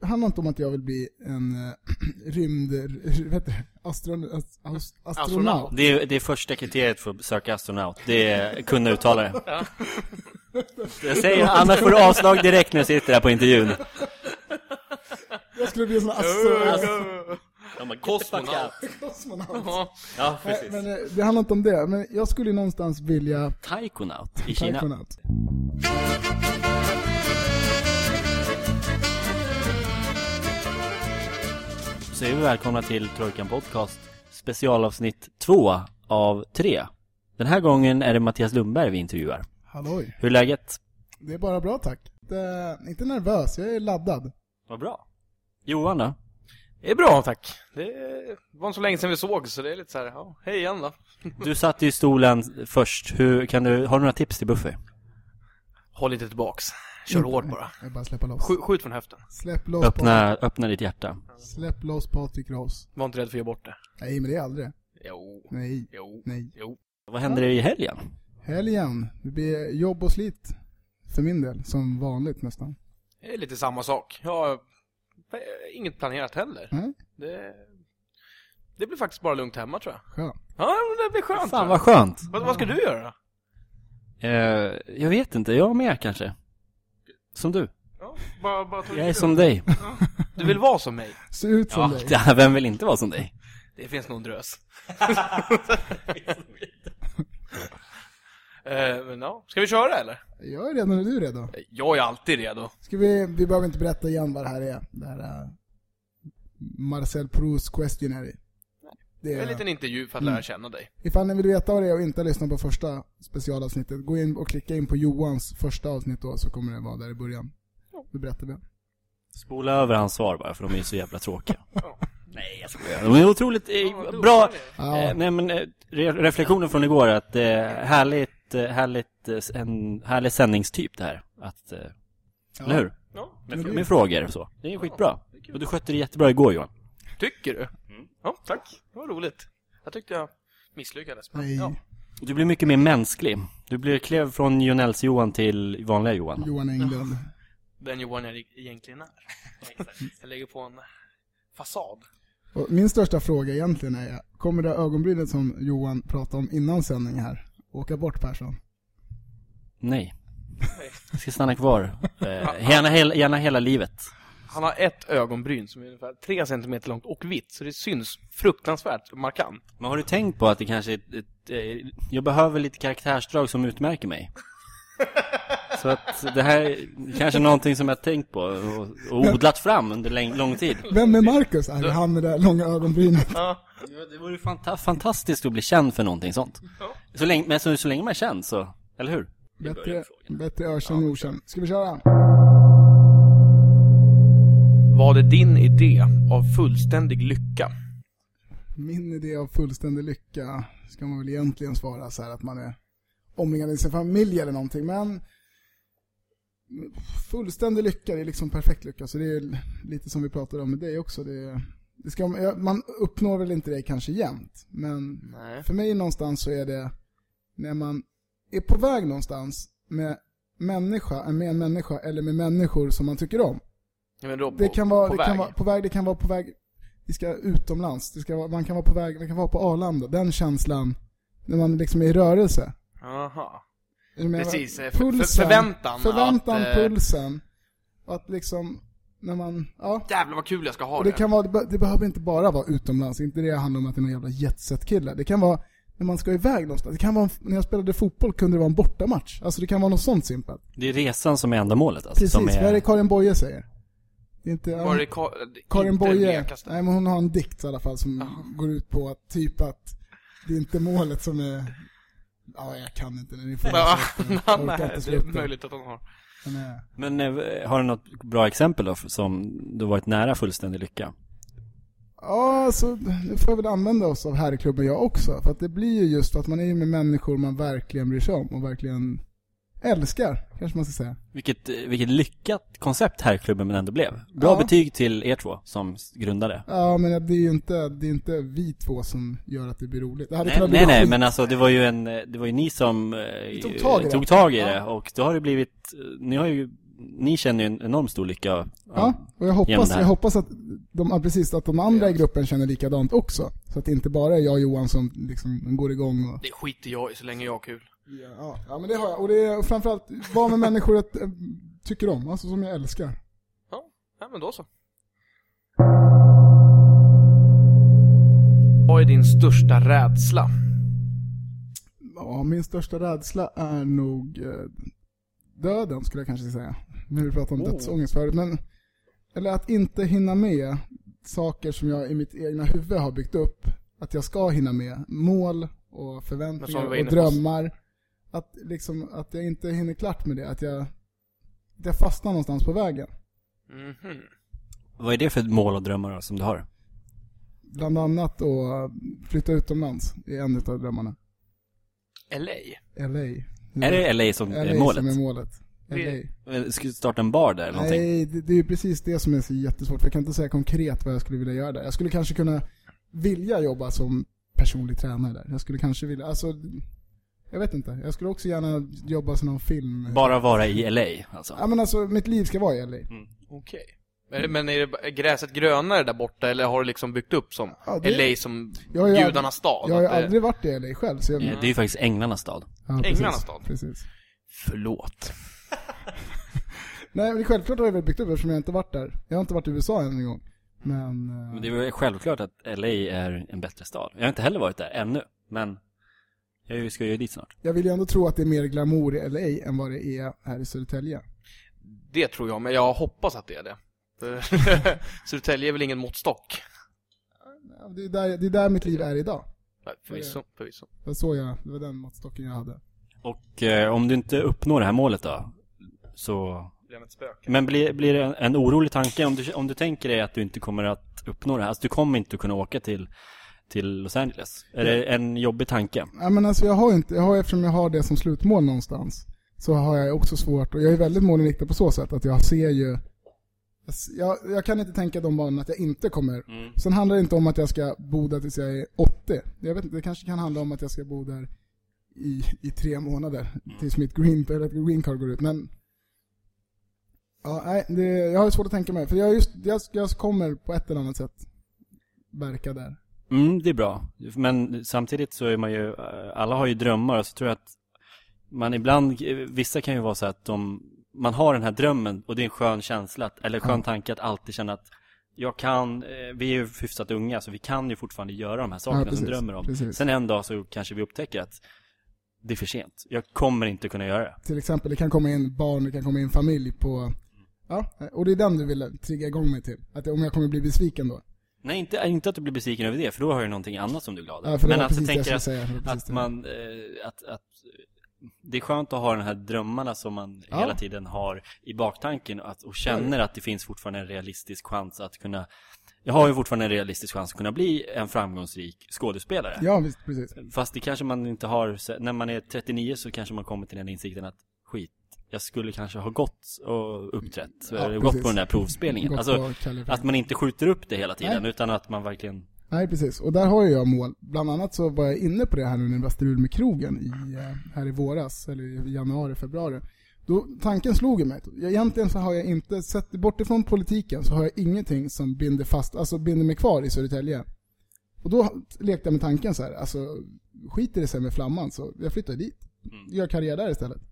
det handlar inte om att jag vill bli en äh, rymd... Heter det? Astron, ast, ast, astronaut. Det är, det är första kriteriet för att söka astronaut. Det är kunna uttala det. Jag säger, annars får du avslag direkt när du sitter där på intervjun. Jag skulle bli en sån här astro, De bara, Kosmonaut. kosmonaut. Ja. Ja, precis. men eh, det handlar inte om det. Men jag skulle någonstans vilja... Taikonaut i Kina. Taikonaut. Så är vi välkomna till Trojkan Podcast specialavsnitt två av tre. Den här gången är det Mattias Lundberg vi intervjuar. Halloj. Hur är läget? Det är bara bra tack. Det, inte nervös, jag är laddad. Vad bra. Johan då? Det är bra tack. Det var inte så länge sedan vi såg så det är lite så här, ja, hej igen då. Du satt i stolen först. Hur, kan du, har du några tips till Buffy? Håll lite tillbaks. Kör hårt bara. Jag bara släppa loss. Skjut, skjut från höften. Släpp loss Öppna, öppna ditt hjärta. Släpp loss Patrik Ross. Var inte rädd för att göra bort det. Nej, men det är aldrig. Jo, Nej, jo, nej. jo. Vad händer i helgen? Helgen. Det blir jobb och slit. För min del, som vanligt nästan. Det är lite samma sak. Jag har eh, inget planerat heller. Nej, Det, det blir faktiskt bara lugnt hemma tror jag. skönt. Ja, men det blir skönt. Fan jag. vad skönt. vad, vad ska du göra då? Eh, jag vet inte, jag med kanske. Som du. Ja, bara, bara Jag är som dig. Du vill vara som mig? Se ut som Ja, dig. ja, vem vill inte vara som dig? Det finns nog en drös. eh, men ja, ska vi köra eller? Jag är redo när du är redo. Jag är alltid redo. Ska vi, vi behöver inte berätta igen vad det här är. Det här är Marcel Proust Questionary. Det är en liten intervju för att lära känna dig. ifall ni vill veta vad det är och inte har lyssnat på första specialavsnittet, gå in och klicka in på Johans första avsnitt då, så kommer det vara där i början. Då berättar vi. Spola över hans svar bara, för de är ju så jävla tråkiga. Ja. Nej, jag skojar. De är otroligt eh, bra. Ja. Eh, nej, men eh, re reflektionen från igår är att det är härligt, eh, härligt, eh, en härlig sändningstyp det här. Att, eh, Eller hur? Ja, Med, med frågor och så. Det är skitbra. Och du skötte det jättebra igår Johan. tycker du? Ja, tack. Det var roligt. Jag tyckte jag misslyckades. Men, Nej, ja. Du blir mycket mer mänsklig. Du blir klev från Jonells Johan till vanliga Johan. Johan Englund. Den Johan jag egentligen är. Jag lägger på en fasad. Och min största fråga egentligen är, kommer det ögonbrynet som Johan pratade om innan sändning här, åka bort Persson? Nej. Jag ska stanna kvar. Eh, gärna, hela, gärna hela livet. Han har ett ögonbryn som är ungefär 3 cm långt och vitt, så det syns fruktansvärt markant. Men har du tänkt på att det kanske är ett, ett, eh, jag behöver lite karaktärsdrag som utmärker mig? Så att det här är kanske någonting som jag tänkt på och, och odlat fram under läng, lång tid. Vem är Marcus? Är det han med det där långa ögonbrynet? Ja. Det vore fanta fantastiskt att bli känd för någonting sånt. Så länge, men så, så länge man är känd så, eller hur? Bättre, bättre ökänd än okänd. Ska vi köra? Var det din idé av fullständig lycka? Min idé av fullständig lycka ska man väl egentligen svara så här att man är omringad i sin familj eller någonting, men fullständig lycka, det är liksom perfekt lycka, så det är lite som vi pratade om med dig också. Det, det ska, man uppnår väl inte det kanske jämt, men Nej. för mig någonstans så är det när man är på väg någonstans med människa, med en människa eller med människor som man tycker om. Men då, Det på- kan vara, på det väg. kan vara på väg, det kan vara på väg, vi ska utomlands, det ska vara, man kan vara på väg, det kan vara på Arlanda, den känslan, när man liksom är i rörelse. Aha. Är du med? Precis, eh, för- för- förväntan Förväntan, att, eh, pulsen. Och att liksom, när man, ja. Jävlar vad kul jag ska ha Och det. det kan vara, det be- det behöver inte bara vara utomlands, inte det handlar om att det är någon jävla jetset-kille. Det kan vara när man ska iväg någonstans. Det kan vara, när jag spelade fotboll kunde det vara en bortamatch. Alltså det kan vara något sånt simpelt. Det är resan som är ändamålet alltså. Precis, som vad är det Karin Boye säger? Det är inte, Var det Ka- Karin inte Boye, mekaste? nej men hon har en dikt i alla fall som går ut på att typ att det är inte målet som är, ja jag kan inte det, ni får Ja, nej, det är möjligt att hon har. Men, eh, Men eh, har du något bra exempel då, som du varit nära fullständig lycka? Ja, alltså, nu får jag väl använda oss av herrklubben jag också. För att det blir ju just för att man är ju med människor man verkligen bryr sig om och verkligen älskar, kanske man ska säga. Vilket, eh, vilket lyckat koncept herrklubben men ändå blev. Bra Ja. betyg till er två som grundade. Ja, men det är ju inte, det är inte vi två som gör att det blir roligt. Det hade Nej, nej, nej, skit. men alltså det var ju en, eh, det var ju ni som eh, tog tag i det. tog tag i Ja. det och då har det blivit, ni har ju ni känner ju en enorm stor lycka Ja, och jag hoppas, jag hoppas att de, ja, precis, att de andra i gruppen känner likadant också. Så att det inte bara är jag och Johan som liksom går igång och... Det skiter jag i så länge jag har kul. Ja, ja men det har jag. Och det är framförallt vara med människor jag eh, tycker om, alltså som jag älskar. Ja, ja men då så. Vad är din största rädsla? Ja, min största rädsla är nog eh, döden skulle jag kanske säga. Nu har vi pratat om Oh. dödsångest förut, men... Eller att inte hinna med saker som jag i mitt egna huvud har byggt upp. Att jag ska hinna med. Mål och förväntningar och drömmar. Att liksom, att jag inte hinner klart med det. Att jag, att jag fastnar någonstans på vägen. Mhm. Vad är det för mål och drömmar som du har? Bland annat att flytta utomlands är en av drömmarna. LA? LA. Är det LA som är LA målet? som är målet. LA. Ska du starta en bar där eller någonting? Nej, det, det är ju precis det som är så jättesvårt. För jag kan inte säga konkret vad jag skulle vilja göra där. Jag skulle kanske kunna vilja jobba som personlig tränare där. Jag skulle kanske vilja, alltså, jag vet inte. Jag skulle också gärna jobba som någon film. Bara vara i LA alltså? Ja men alltså, mitt liv ska vara i LA. Okej. Men, men är, det, är gräset grönare där borta eller har du liksom byggt upp som Ja, det- LA som Jag har ju gudarnas stad? Jag har ju det- aldrig varit i LA själv, så jag... Eh, Det är ju faktiskt Änglarnas stad. Ja, Änglarnas stad. Precis. Förlåt. Nej men självklart har jag väl byggt upp eftersom jag inte varit där. Jag har inte varit i USA än en gång. Men... eh, Men det är väl självklart att LA är en bättre stad. Jag har inte heller varit där ännu, men jag ska ju dit snart. Jag vill ju ändå tro att det är mer glamour i LA än vad det är här i Södertälje. Det tror jag, men jag hoppas att det är det. Södertälje är väl ingen måttstock? Ja, Det är, där, det är där mitt liv är idag. Nej, förvisso, förvisso. Det var, så jag, det var den måttstocken jag hade. Och eh, om du inte uppnår det här målet då, så... Blir han ett spöke? Men blir, blir det en, en orolig tanke om du, om du tänker dig att du inte kommer att uppnå det här? Alltså du kommer inte att kunna åka till, till Los Angeles? Är det en jobbig tanke? Ja, men alltså jag har inte, jag har, eftersom jag har det som slutmål någonstans, så har jag också svårt, och jag är väldigt målinriktad på så sätt att jag ser ju, jag, jag kan inte tänka de banorna att jag inte kommer. Mm. Sen handlar det inte om att jag ska bo där tills jag är 80. Jag vet inte, det kanske kan handla om att jag ska bo där i, i tre månader, tills mitt green, eller green card går ut, men Ja, nej, det, jag har svårt att tänka mig, för jag, just, jag, jag kommer på ett eller annat sätt verka där. Mm, det är bra. Men samtidigt så är man ju, alla har ju drömmar och så tror jag att man ibland, vissa kan ju vara så att de, man har den här drömmen och det är en skön känsla, att, eller skön Ja. tanke att alltid känna att jag kan, eh, vi är ju hyfsat unga så vi kan ju fortfarande göra de här sakerna precis, som drömmer om. precis. Sen en dag så kanske vi upptäcker att det är för sent. Jag kommer inte kunna göra det. till exempel, det kan komma in barn, det kan komma in familj på... Ja, och det är den du vill trigga igång mig till. Att om jag kommer bli besviken då. Nej, inte, inte att du blir besviken över det, för då har du någonting annat som du är glad över. Ja, Men att jag tänker att, säga. Att man, eh, att, att det är skönt att ha den här drömmarna som man Ja. hela tiden har i baktanken och, att, och känner att det finns fortfarande en realistisk chans att kunna Jag har ju fortfarande en realistisk chans att kunna bli en framgångsrik skådespelare Ja, visst, precis. Fast det kanske man inte har, när man är 39 så kanske man kommer till den insikten att skit jag skulle kanske ha gått och uppträtt, Ja, gått precis. på den där provspelningen Alltså, att man inte skjuter upp det hela tiden Nej. utan att man verkligen Nej, precis. Och där har jag mål. Bland annat så var jag inne på det här nu när jag var strul med krogen i, eh, här i våras, eller i januari, februari. Då, tanken slog ju mig. Egentligen så har jag inte, sett bort ifrån politiken, så har jag ingenting som binder fast, alltså binder mig kvar i Södertälje. Och då lekte jag med tanken så här, alltså skiter det sig med flamman så jag flyttar dit. Gör karriär där istället.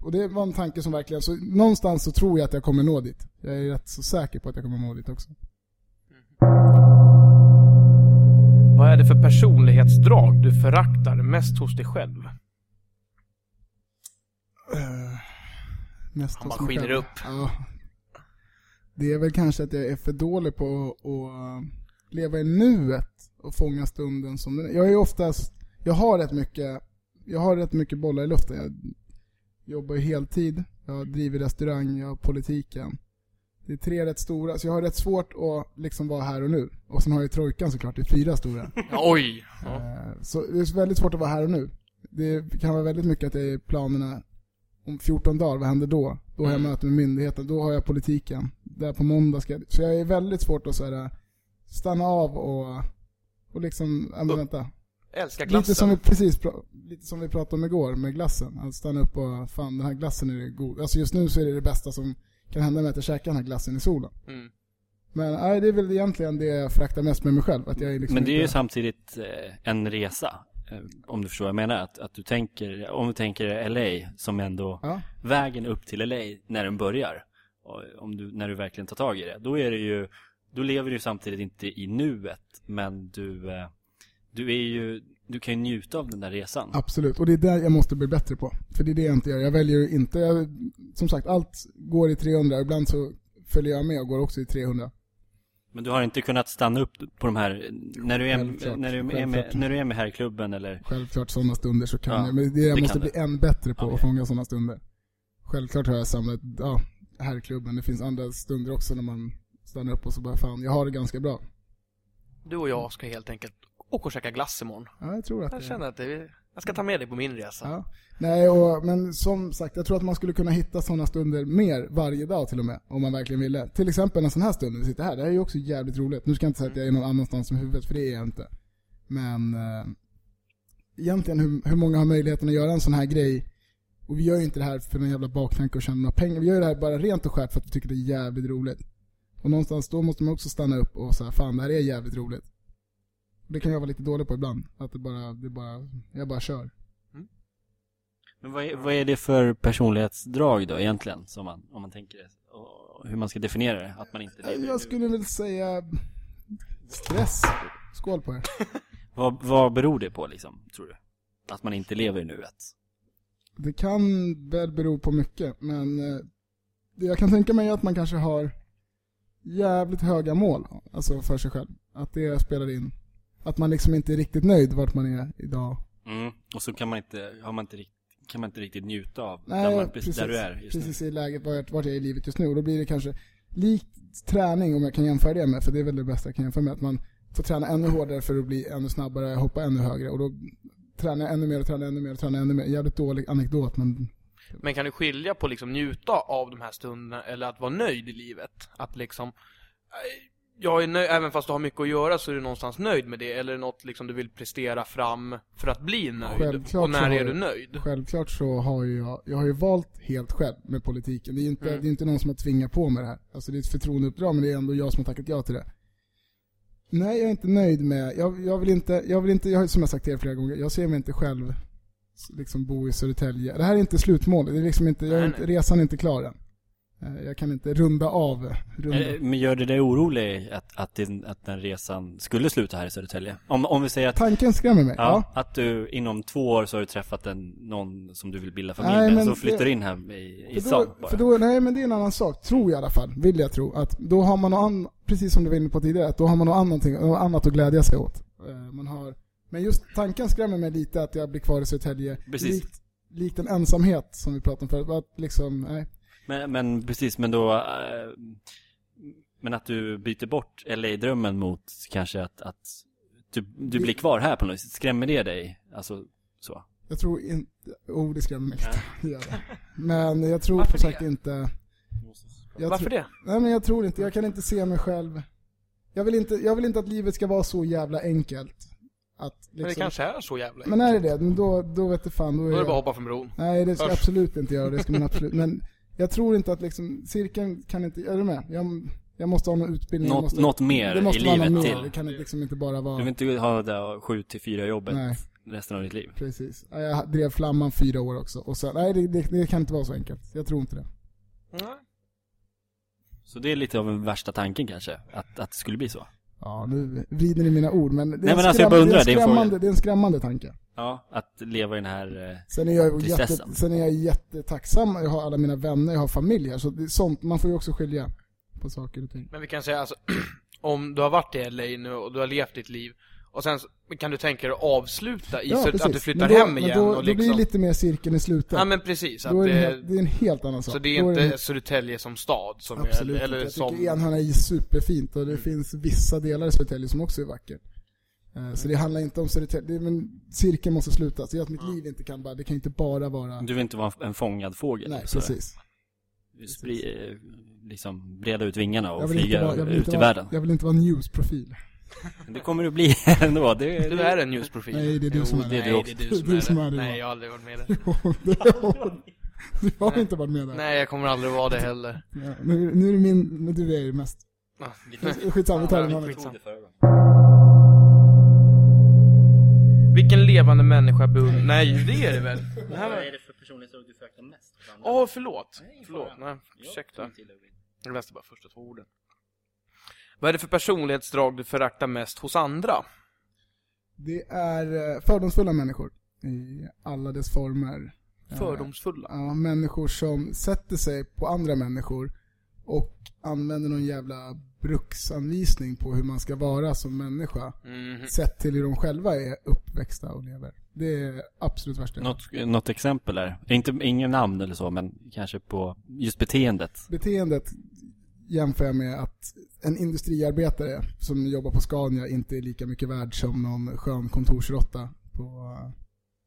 Och det var en tanke som verkligen, så någonstans så tror jag att jag kommer nå dit. Jag är rätt så säker på att jag kommer nå dit också. Vad är det för personlighetsdrag du föraktar mest hos dig själv? Uh, mest Han hos bara mig skiner själv. upp. Ja. Det är väl kanske att jag är för dålig på att leva i nuet och fånga stunden som den är. Jag är oftast, jag har rätt mycket, jag har rätt mycket bollar i luften. Jag jobbar ju heltid, jag driver restaurang, jag har politiken. Det är tre rätt stora, så jag har rätt svårt att liksom vara här och nu. Och sen har jag ju trojkan såklart, det är fyra stora. Oj! Ja. Eh, Så det är väldigt svårt att vara här och nu. Det kan vara väldigt mycket att det är planerna om 14 dagar, vad händer då? Då har jag Mm. möte med myndigheten, då har jag politiken. Där på måndag ska jag... Så jag är väldigt svårt att så här, stanna av och, och liksom, men vänta. Jag älskar glassen. Lite som vi precis lite som vi pratade om igår med glassen. Att stanna upp och fan den här glassen är god. Alltså just nu så är det det bästa som kan hända med att jag käkar den här glassen i solen. Mm. Men nej, det är väl egentligen det jag föraktar mest med mig själv. Att jag är liksom Men det är ju inte... samtidigt eh, en resa. eh, Om du förstår vad jag menar. Att, att du tänker, om du tänker LA som ändå Ja, vägen upp till LA när den börjar. Och om du, när du verkligen tar tag i det. Då är det ju, då lever du samtidigt inte i nuet. Men du, eh, du är ju, du kan ju njuta av den där resan. absolut. Och det är det jag måste bli bättre på. För det är det jag inte gör. Jag väljer ju inte, jag, som sagt allt går i 300. Ibland så följer jag med och går också i 300. Men du har inte kunnat stanna upp på de här, när du är, när du är, med, när du är med herrklubben eller Självklart sådana stunder så kan Ja, jag. Men det jag det måste bli än bättre på Okej. att fånga sådana stunder. Självklart har jag samlat, ja, herrklubben. Det finns andra stunder också när man stannar upp och så bara fan, jag har det ganska bra. Du och jag ska helt enkelt åka och käka glass imorgon. Ja, jag tror att Jag det känner att det, jag ska ta med dig på min resa. Ja. Nej, och, men som sagt, jag tror att man skulle kunna hitta sådana stunder mer varje dag till och med, om man verkligen ville. Till exempel en sån här stund när vi sitter här, det här är ju också jävligt roligt. Nu ska jag inte säga att jag är någon annanstans med huvudet, för det är jag inte. Men eh, egentligen hur, hur många har möjligheten att göra en sån här grej? Och vi gör ju inte det här för någon jävla baktanke och tjäna några pengar. Vi gör det här bara rent och skärt för att vi tycker det är jävligt roligt. Och någonstans då måste man också stanna upp och säga fan det här är jävligt roligt. Det kan jag vara lite dålig på ibland. Att det bara, det bara, jag bara kör. Men vad är, vad är det för personlighetsdrag då egentligen? Som man, om man tänker det, och hur man ska definiera det? Att man inte lever Jag skulle väl säga stress. Skål på er. vad, vad beror det på liksom, tror du? Att man inte lever i nuet? Det kan väl bero på mycket, men eh, det jag kan tänka mig är att man kanske har jävligt höga mål, alltså för sig själv. Att det spelar in. Att man liksom inte är riktigt nöjd vart man är idag. Mm. Och så kan man inte, har man inte riktigt kan man inte riktigt njuta av Nej, där, man, precis, där du är just precis nu. i läget vart, vart jag är i livet just nu. Och då blir det kanske likt träning, om jag kan jämföra det med, för det är väl det bästa jag kan jämföra med, att man får träna ännu hårdare för att bli ännu snabbare, hoppa ännu högre. Och då tränar jag ännu mer och tränar ännu mer och tränar ännu mer. Jävligt dålig anekdot, men Men kan du skilja på liksom njuta av de här stunderna eller att vara nöjd i livet? Att liksom, jag är nöjd, även fast du har mycket att göra så är du någonstans nöjd med det. Eller är det något liksom du vill prestera fram för att bli nöjd? Självklart och när är jag- du nöjd? Självklart så har ju jag, jag har ju valt helt själv med politiken. Det är ju inte, Mm. det är inte någon som har tvingat på mig det här. Alltså det är ett förtroendeuppdrag men det är ändå jag som har tackat ja till det. Nej, jag är inte nöjd med, jag, jag vill inte, jag vill inte, jag har som jag sagt till er flera gånger, jag ser mig inte själv liksom bo i Södertälje. Det här är inte slutmålet, det är liksom inte, jag är Nej, inte, nej. resan är inte klar än. Eh, Jag kan inte runda av, runda. Eh, Men gör det dig orolig att, att, din, att den resan skulle sluta här i Södertälje? Om, om vi säger att, Tanken skrämmer mig. ja, Ja. att du inom två år så har du träffat en, någon som du vill bilda familj Nej, med, så flyttar du in här i, i då, bara. för då, nej men det är en annan sak, tror jag i alla fall, vill jag tro. Att då har man något annat, precis som du var inne på tidigare, att då har man något annat, något annat att glädja sig åt. Eh, Man har, men just tanken skrämmer mig lite att jag blir kvar i Södertälje. Precis. Likt, likt en ensamhet som vi pratade om förut. Att liksom, nej. Men, men precis, men då... eh, men att du byter bort LA-drömmen mot kanske att, att du, du blir kvar här på något vis. Skrämmer det dig? Alltså, så. Jag tror inte, oh det skrämmer mig lite. Det gör det. Men jag tror Varför som sagt det? inte. Jag Varför tror, det? Nej men jag tror inte, jag kan inte se mig själv. Jag vill inte, jag vill inte att livet ska vara så jävla enkelt. Att liksom, Men det kanske är så jävla Men är det det, men då, då vet du fan. Då är Då är det jag, bara att hoppa från bron. Nej, det ska jag Först. absolut inte göra. Det ska man absolut. Men jag tror inte att liksom, cirkeln kan inte, är du med? Jag, jag måste ha någon utbildning. Något, måste, något mer det måste i livet mer. till. Det kan liksom inte bara vara... Du vill inte ha det där 7 till 4 jobbet Nej. resten av ditt liv. Precis. Ja, Jag drev Flamman fyra år också. Och sen, nej det, det, det kan inte vara så enkelt. Jag tror inte det. Nej. Så det är lite av en värsta tanken kanske, att, att det skulle bli så. Ja, nu vrider ni mina ord. Men det är, Nej, en, men alltså, jag skräm, bara undrar, det är det är en skrämmande, det är en skrämmande tanke. Ja, att leva i den här... eh, Sen är jag, jätte, sen är jag jättetacksam. Jag har alla mina vänner, jag har familj här. Så det är sånt, man får ju också skilja på saker och ting. Men vi kan säga alltså, om du har varit i LA nu och du har levt ditt liv och sen kan du tänka dig att avsluta i så att du flyttar då, hem igen då, och då blir liksom... det lite mer cirkeln i slutet. Ja men precis, är det, en det, helt, det är en helt annan sak. så det är Då inte en- Södertälje som stad som Absolut är, eller. Jag som... tycker Enhörna är superfint och det finns vissa delar i Södertälje som också är vackert. Eh, Så det handlar inte om Södertälje, det är- men cirkeln måste slutas. Det gör att mitt liv inte kan bara, det kan inte bara vara... Du vill inte vara en fångad fågel. Nej, så precis. Spri, eh, liksom breda ut vingarna och flyga vill ut i vara, världen. jag vill inte vara newsprofil. Det kommer det bli ändå. Det, Du är en ljusprofil. Nej, det är du som är det Nej, du det är Det du som du är som det. är det, Nej, jag har aldrig varit med det Du har inte varit med där. Nej, jag kommer aldrig vara det heller. Ja, nu, nu är det min, men du är ju mest. Ah, Skitsamma, vi tar det en annan Skitsamma. gång. Vilken levande människa beundrar... Nej, det är det väl? Det här Vad var... är det för personlighetsdrag du föraktar mest? Åh, förlåt. Nej, Förlåt. Nej, ursäkta. Jag läste bara första två orden. Vad är det för personlighetsdrag du föraktar mest hos andra? Det är eh, fördomsfulla människor i alla dess former. Eh, Fördomsfulla? Ja, människor som sätter sig på andra människor och använder någon jävla bruksanvisning på hur man ska vara som människa. Mhm. Sett till hur de själva är uppväxta och lever. Det är absolut värsta. Något, något exempel där? Inte, ingen namn eller så, men kanske på just beteendet. Beteendet jämför jag med att en industriarbetare som jobbar på Scania inte är lika mycket värd som någon skön kontorsrotta på,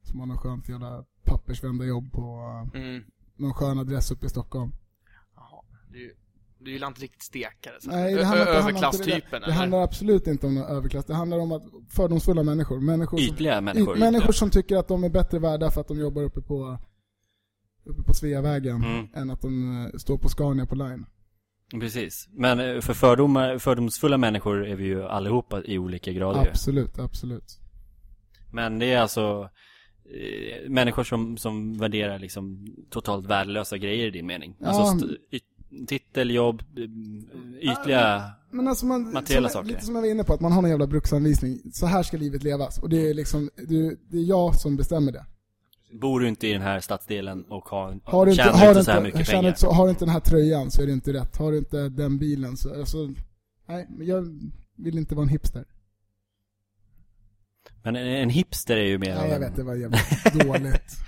som har något skönt jävla pappersvända jobb på Mm. någon skön adress uppe i Stockholm. Jaha. Du, du gillar inte riktigt stekare? Så. Nej, det handlar, det Överklasstypen, det, det eller? handlar absolut inte om någon överklass. Det handlar om att fördomsfulla människor. Människor som, Ytliga människor. y- människor som tycker att de är bättre värda för att de jobbar uppe på, uppe på Sveavägen Mm. än att de eh, står på Scania på Line. Precis. Men eh, för fördomar, fördomsfulla människor är vi ju allihopa i olika grader ju. Absolut, absolut. Men det är alltså eh, människor som, som värderar liksom totalt värdelösa grejer i din mening. Ja. Alltså st- y- titel, jobb, eh, ytliga... Men alltså man, Materiella som, saker. lite som jag var inne på, att man har en jävla bruksanvisning. Så här ska livet levas. Och det är liksom, det är jag som bestämmer det. Bor du inte i den här stadsdelen och har, Har du inte, tjänar har inte så här inte, mycket pengar. inte så, har du inte den här tröjan så är det inte rätt. Har du inte den bilen så, alltså, nej, men jag vill inte vara en hipster. Men en, en hipster är ju mer Nej, av jag vet, det var jävligt dåligt.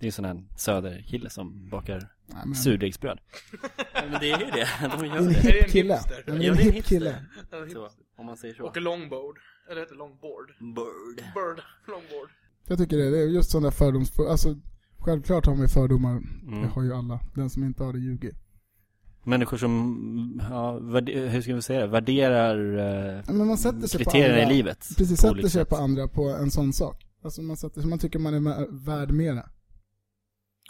Det är ju sån här söderkille som bakar Nej, men, surdegsbröd. men det är ju det, de gör en det. Är det hipp en kille. hipster? Ja, Ja, det är en hipp kille. Så, om man säger så. Åker longboard. Eller heter longboard? Bird. Bird. Longboard. Jag tycker det, det är just sådana fördoms... Alltså, självklart har man ju fördomar. Mm. Det har ju alla. Den som inte har det ljuger. Människor som, ja, hur ska vi säga det? Värderar eh, Men man sätter sig på kriterierna andra. i livet. Precis, på sätter sig sätt. på andra på en sån sak. Alltså man, sätter, man tycker man är vä- värd mera.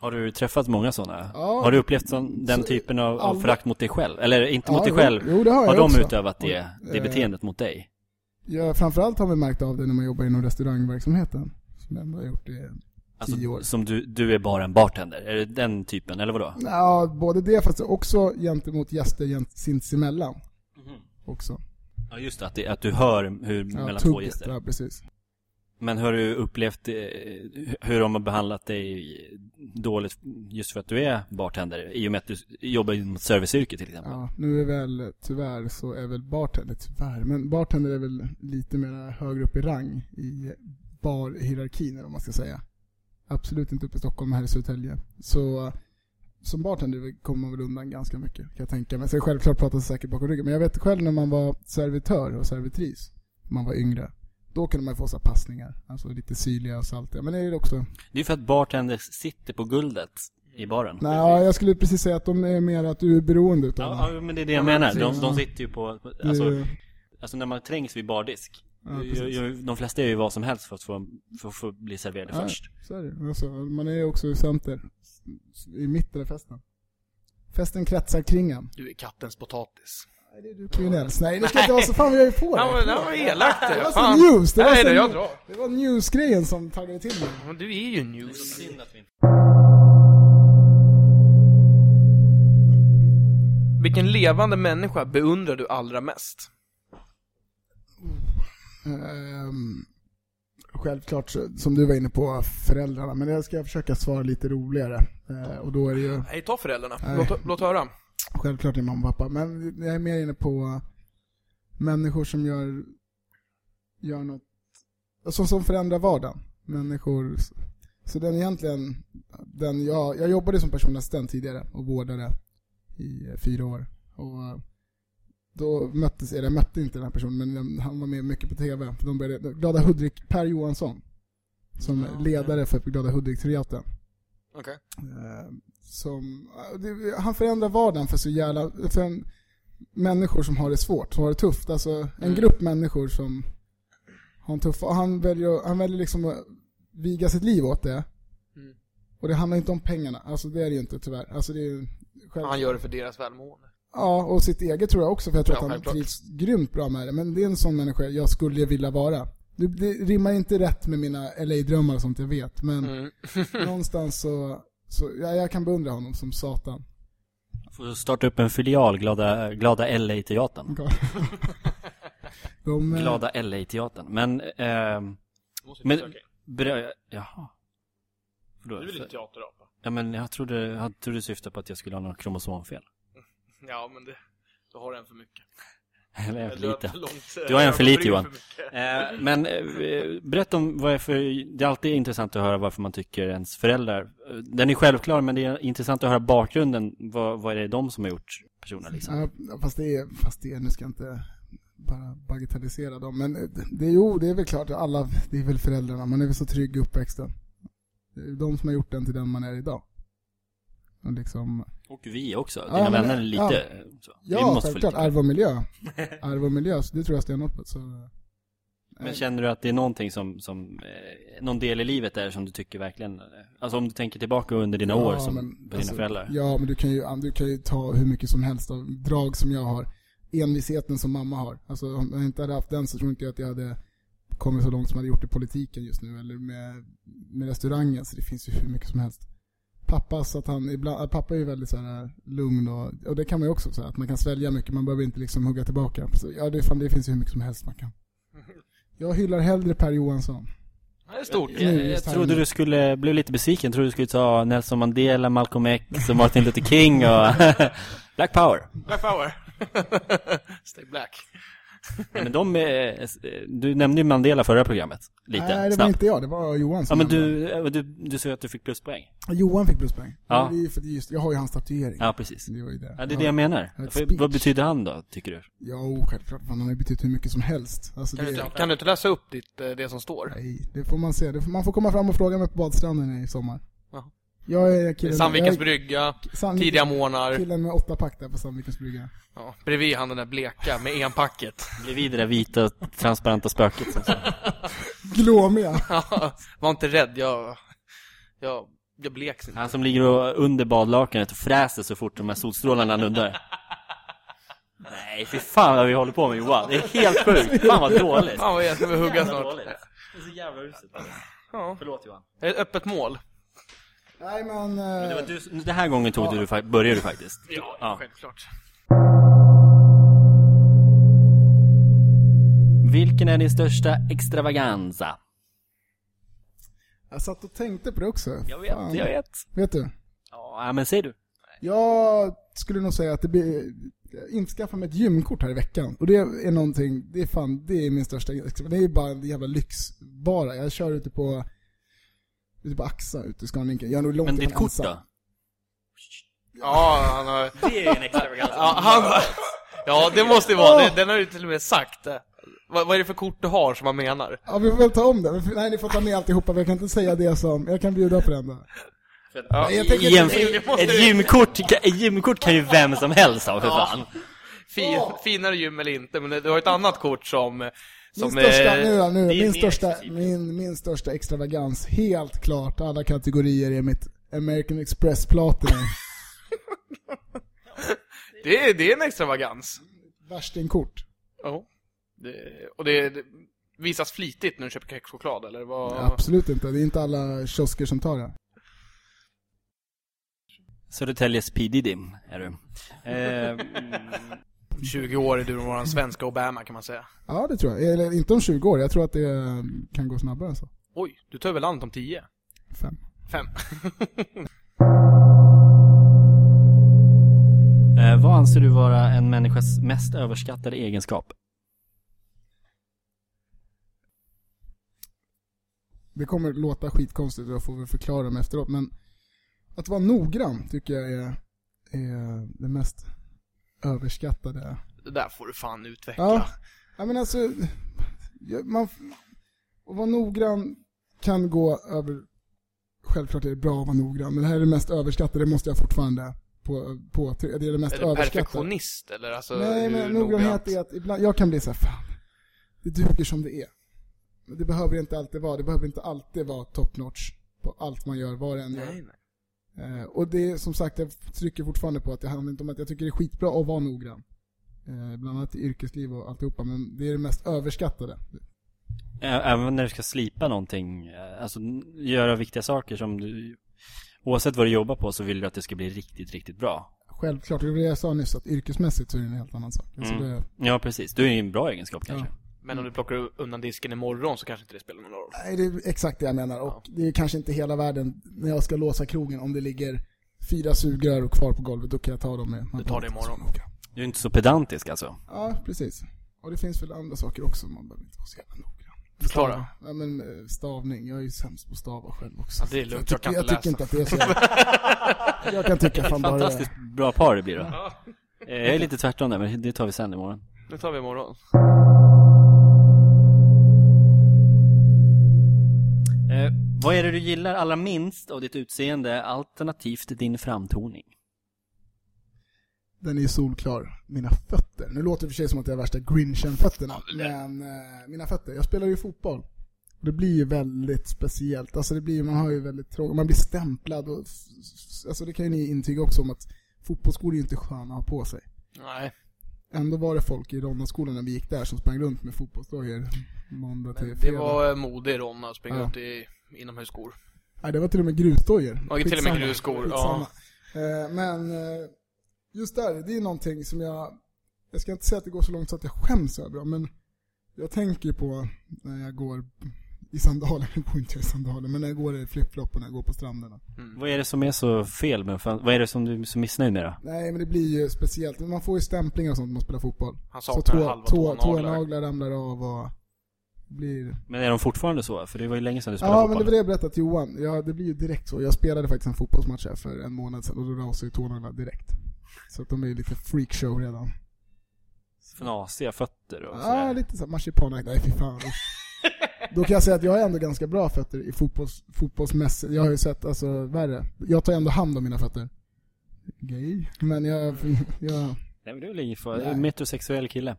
Har du träffat många sådana? Ja. Har du upplevt sån, den Så- typen av, av förakt mot dig själv? Eller inte mot Ja, dig själv? Jo, det har, Har jag de också. utövat det, det Eh, beteendet mot dig? Ja, framförallt har vi märkt av det när man jobbar inom restaurangverksamheten. Ändå har gjort det Alltså, tio år. som du, du är bara en bartender? Är det den typen, eller vadå? Ja, både det fast också gentemot gäster sinsemellan också. Ja just det, att, det, att du hör hur, Ja, mellan två tugget, gäster. Ja, precis. Men har du upplevt eh, hur de har behandlat dig dåligt just för att du är bartender? I och med att du jobbar inom serviceyrket till exempel? Ja, nu är väl tyvärr så är väl bartender, tyvärr, men bartender är väl lite mer högre upp i rang i barhierarkin vad man ska säga. Absolut inte uppe i Stockholm, här i Södertälje. Så som bartender kommer man väl undan ganska mycket, kan jag tänka mig. Så självklart pratar jag säkert bakom ryggen, men jag vet själv när man var servitör och servitris, när man var yngre, då kunde man få så passningar. Alltså lite syrliga och saltiga. Men det är ju också... Det är för att bartenders sitter på guldet i baren. Nej, jag skulle precis säga att de är mer att du är beroende utav Ja, ja, men det är det jag menar. De, de sitter ju på, Det- alltså, alltså när man trängs vid bardisk. Ja, ju- ju- de flesta gör ju vad som helst för att få, för att få bli serverade Ja, först. Så är det. Alltså, man är också i center. I mitten av festen. Festen kretsar kring en. Du är kattens potatis. Nej, det är du kriminell. Nej, det ska inte vara så. Fan jag är på Ja, dig. men det var elakt Det det. var Fan. så news. Det var, Nej så då, jag news- drar. det var news-grejen som taggade till mig. Men du är ju news. Vilken levande människa beundrar du allra mest? Ehm, självklart, som du var inne på, föräldrarna. Men jag ska försöka svara lite roligare. Eh, och då är det ju Nej, ta föräldrarna. Låt, låt höra. Självklart är mamma och pappa, men jag är mer inne på människor som gör, gör något, alltså som förändrar vardagen. Människor, så den egentligen, den jag, jag jobbade som personlig assistent tidigare och vårdade i eh, fyra år. Och då möttes, eller jag mötte inte den här personen, men han var med mycket på TV. För de började, Glada Hudik, Per Johansson, som Ja, ledare för Glada Hudik-triaten. Okej. Eh, som, han förändrar vardagen för så jävla, för en människor som har det svårt, som har det tufft. Alltså en Mm. grupp människor som har en tuff... Och han väljer, han väljer liksom att viga sitt liv åt det. Mm. Och det handlar inte om pengarna. Alltså det är det ju inte tyvärr. Alltså det är själv... Han gör det för deras välmående. Ja, och sitt eget tror jag också, för jag tror Ja, att han trivs grymt bra med det. Men det är en sån människa jag skulle vilja vara. Det, det rimmar inte rätt med mina LA-drömmar och sånt jag vet, men Mm. någonstans så, så ja, jag kan beundra honom som satan. Får starta upp en filial, Glada, glada LA-teatern. De, eh, Glada LA-teatern. Men, Måste Men- brö, jaha. Du är väl inte teaterapa? Ja men jag trodde, jag trodde du syftade på att jag skulle ha något kromosomfel. Ja, men det... Du har en för mycket. Eller en för Du har lite. långt- Du har en för lite, Johan. för. Eh, men eh, berätta om vad är för, det är alltid intressant att höra varför man tycker ens föräldrar, eh, den är självklar men det är intressant att höra bakgrunden, vad, vad är det de som har gjort personerna liksom? Ja, fast det är, fast det är, nu ska jag inte bara bagatellisera dem, men det, det, jo, det är väl klart, alla, det är väl föräldrarna, man är väl så trygg i uppväxten. Det är de som har gjort den till den man är idag. Och liksom, Och vi också, Ja, dina men- vänner är lite ja. ja, vi måste få självklart, arv och miljö. Arv och miljö, så det tror jag stenhårt på. Så, Men känner du att det är någonting som, som eh, någon del i livet där som du tycker verkligen, alltså om du tänker tillbaka under dina år som, men, dina alltså, föräldrar? Ja, men du kan, ju, du kan ju ta hur mycket som helst av drag som jag har. Envisheten som mamma har. Alltså om jag inte hade haft den så tror inte jag att jag hade kommit så långt som jag hade gjort i politiken just nu. Eller med, med restaurangen. Så det finns ju hur mycket som helst. Pappas att han ibland, äh, pappa är ju väldigt så här lugn och, och det kan man ju också säga. Att man kan svälja mycket, man behöver inte liksom hugga tillbaka. Så, ja, det, fan, det finns ju hur mycket som helst man kan. Jag hyllar hellre Per Johansson. Det är stort. Nu, Jag, jag trodde du skulle, blev lite besviken, trodde du skulle ta Nelson Mandela, Malcolm X och Martin Luther King och Black Power. Black power. Stay black. Men de, är, du nämnde ju Mandela förra programmet, lite Nej, det var snabbt. inte jag, det var Johan Ja som men nämnde du, du, du sa ju att du fick pluspoäng. Johan fick pluspoäng. Ja. Men Det är för just, jag har ju hans tatuering. Ja precis. Det var ju det. Ja det är det jag menar. För, vad betyder han då, tycker du? Ja, självklart. Han har ju betytt hur mycket som helst. Alltså, Kan det, du, kan du inte läsa upp ditt, eh, det som står? Nej, det får man se. Det får, man får komma fram och fråga mig på badstranden i sommar. Jaha. Jag är killen, Sandvikens jag brygga, är Sandvik- tidiga morgnar. Killen med åtta pack där på Sandvikens brygga. Ja, bredvid han den där bleka med enpacket. Bredvid det där vita, transparenta spöket som. Glåmiga. Var inte rädd, jag... Jag, jag bleks inte. Han som ligger under badlakanet och fräser så fort de här solstrålarna nuddar. Nej, fy fan vad vi håller på med Johan. Det är helt sjukt. Fan vad dåligt. Fan vad jag ska hugga snart. dåligt. Det är så jävla uselt. Ja. Förlåt Johan. Det är ett öppet mål. Nej men... Men det var eh, du, den här gången tog du, fa- började du faktiskt. Ja, Ja. självklart. Vilken är din största extravaganza? Jag satt och tänkte på det också. Jag vet, Fan. jag vet. Vet du? Ja, men säg du. Jag skulle nog säga att det blir... Jag införskaffade mig ett gymkort här i veckan. Och det är någonting, det är fan, det är min största Det är bara en jävla lyxvara. Jag kör ute på... Ute på Axa ute i Scanlinken. Jag är nog långt Men ditt kort då? Ja, han har... Det är en extravaganza. Ja, han... Ja, det måste ju vara. Det, den har du till och med sagt. Vad, vad är det för kort du har som han menar? Ja, vi får väl ta om det. Nej, ni får ta med alltihopa, jag kan inte säga det som... Jag kan bjuda på den då. Ja, jag tänker- Jämf- det måste ett, gymkort, ett gymkort kan ju vem som helst ha för fan. Fin, finare gym eller inte, men du har ett annat kort som... Min största, eh, nu då, nu, är min största, min, min största extravagans, helt klart, alla kategorier är mitt American Express Platinum. det, är, det är en extravagans. Värstingkort. Ja. Det, och det, det visas flitigt när du köper kexchoklad, eller vad? Absolut inte, det är inte alla kiosker som tar det. Södertäljes Diddy är du. Eh, mm, 20 år är du våran svenska Obama kan man säga. Ja, det tror jag. Eller inte om 20 år, jag tror att det kan gå snabbare än så. Oj, du tar över landet om 10? Fem. 5. eh, vad anser du vara en människas mest överskattade egenskap? Det kommer låta skitkonstigt och jag får väl förklara dem efteråt, men att vara noggrann tycker jag är, är det mest överskattade. Det där får du fan utveckla. Ja, ja men alltså, man, att vara noggrann kan gå över, självklart är det bra att vara noggrann, men det här är det mest överskattade, det måste jag fortfarande på, på det är det mest Är överskattade. perfektionist eller? Alltså, Nej, men noggrannhet är att ibland, jag kan bli så här, fan, det duger som det är. Det behöver inte alltid vara, det behöver inte alltid vara top notch på allt man gör, vad det än gör. Nej, nej. Eh, och det är som sagt, jag trycker fortfarande på att det handlar inte om att jag tycker det är skitbra att vara noggrann. Eh, bland annat i yrkesliv och alltihopa, men det är det mest överskattade. Även när du ska slipa någonting, eh, alltså göra viktiga saker som du Oavsett vad du jobbar på så vill du att det ska bli riktigt, riktigt bra. Självklart, det var det jag sa nyss, att yrkesmässigt så är det en helt annan sak. Alltså Mm. det, Ja, precis. Du är ju en bra egenskap kanske. Ja. Men om du plockar undan disken imorgon så kanske inte det spelar någon roll. nej, det är exakt det jag menar. Och det är kanske inte hela världen, när jag ska låsa krogen, om det ligger fyra sugrör kvar på golvet, då kan jag ta dem med. Du tar det imorgon. Du är inte så pedantisk alltså. Ja, precis. Och det finns väl andra saker också, man behöver inte vara så jävla noggrann. Förklara. Ja, men eh, stavning, jag är ju sämst på att stava själv också. Ja, det är lugnt, jag, jag kan tycker, inte jag tycker inte att det är så Jag kan tycka fan bara. Fantastiskt bra par det blir då. Eh, Jag är lite tvärtom där, men det tar vi sen imorgon. Det tar vi imorgon. Eh, vad är det du gillar allra minst av ditt utseende, alternativt din framtoning? Den är solklar. Mina fötter. Nu låter det för sig som att jag är värsta grinchen-fötterna. Men eh, mina fötter. Jag spelar ju fotboll. Det blir ju väldigt speciellt. Alltså det blir man har ju väldigt tråkigt. Man blir stämplad och... Alltså det kan ju ni intyga också om att fotbollsskor är ju inte sköna att ha på sig. Nej. Ändå var det folk i Rondaskolan när vi gick där som sprang runt med fotbollsdojor måndag till Det fredag. var eh, mode i Ronna att springa Ja. runt i inomhusskor. Nej, det var till och med grusdojor. Ja, till och med grusskor, Skitsamma. Eh, Men eh, just där, det är någonting som jag, jag ska inte säga att det går så långt så att jag skäms över men jag tänker på när jag går i sandaler, nu går inte jag i sandaler, men när jag går i flipflop och när jag går på stränderna. Vad är det som är så fel med Vad är det som du är så missnöjd med då? Nej men det blir ju speciellt, man får ju stämplingar och sånt när man spelar fotboll. Han Så saknar tå, halva tå, tånaglar. tånaglar ramlar av och blir... Men är de fortfarande så? För det var ju länge sedan du spelade Ja men det fotboll. var det jag berättade till Johan, ja, det blir ju direkt så. Jag spelade faktiskt en fotbollsmatch här för en månad sedan och då rasade ju tånaglarna direkt. Så att de är ju lite freakshow redan. Fnasiga fötter och Ja, sådär. lite så här marsipan. Nej, fy fan. Då kan jag säga att jag har ändå ganska bra fötter i fotbolls, fotbollsmässigt. Jag har ju sett alltså värre. Jag tar ändå hand om mina fötter. Gay. Men jag, jag Nej men du är väl ingen en metrosexuell kille.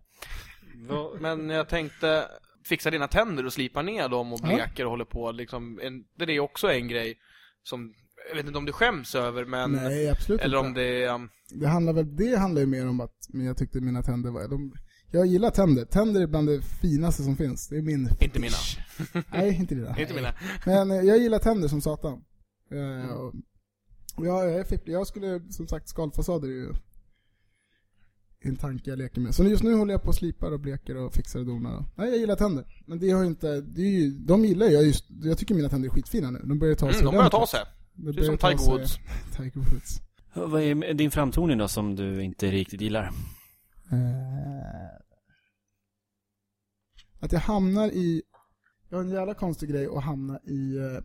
Men jag tänkte, fixa dina tänder och slipa ner dem och bleker och håller på liksom. En, det är också en grej som, jag vet inte om du skäms över men, nej absolut eller om inte. det är, um, Det handlar väl, det handlar ju mer om att men jag tyckte mina tänder var, de, jag gillar tänder. Tänder är bland det finaste som finns. Det är min Inte mina. Nej, inte dina. inte mina. Men eh, jag gillar tänder som satan. Eh, och jag, jag fipplig. Jag skulle, som sagt, skalfasader är ju en tanke jag leker med. Så just nu håller jag på och slipar och bleker och fixar och donar. Nej, jag gillar tänder. Men det har ju inte, det är ju, de gillar jag just, jag tycker mina tänder är skitfina nu. De börjar ta sig Mm, de börjar ta sig. De Precis som Tiger Woods. Tiger Woods. Vad är din framtoning då som du inte riktigt gillar? Eh, att jag hamnar i, jag har en jävla konstig grej att hamna i eh,